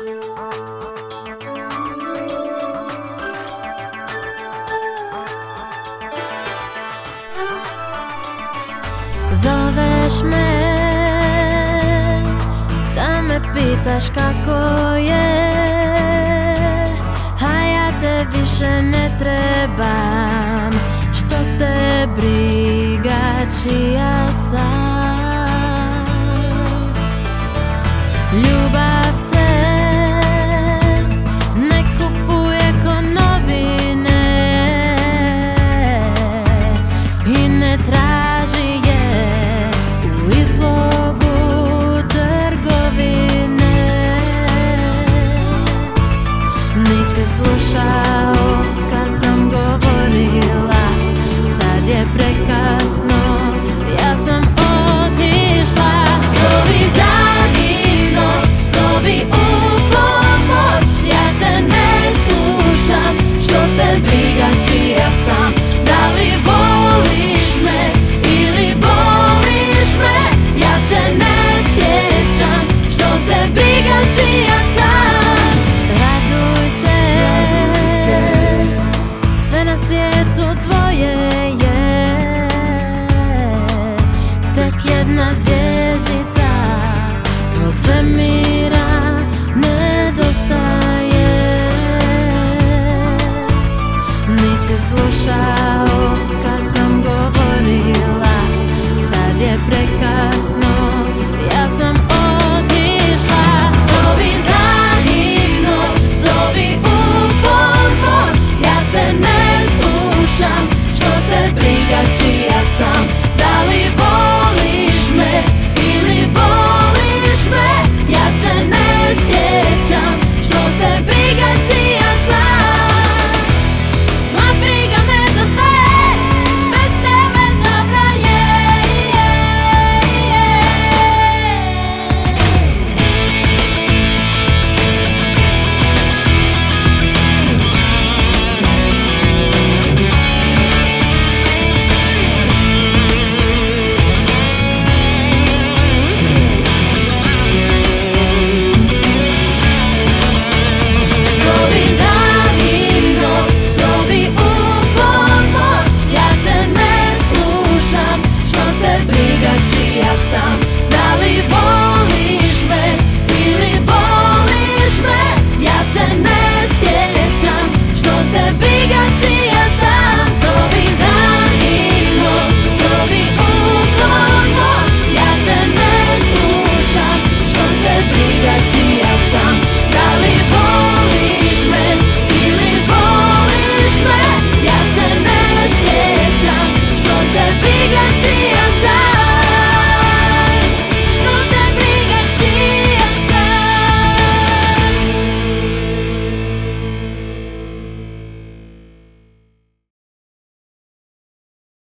Zoveš me Da me pitaš kako je A ja te više ne trebam. Što te briga čija sam? metragem. ty slyšel.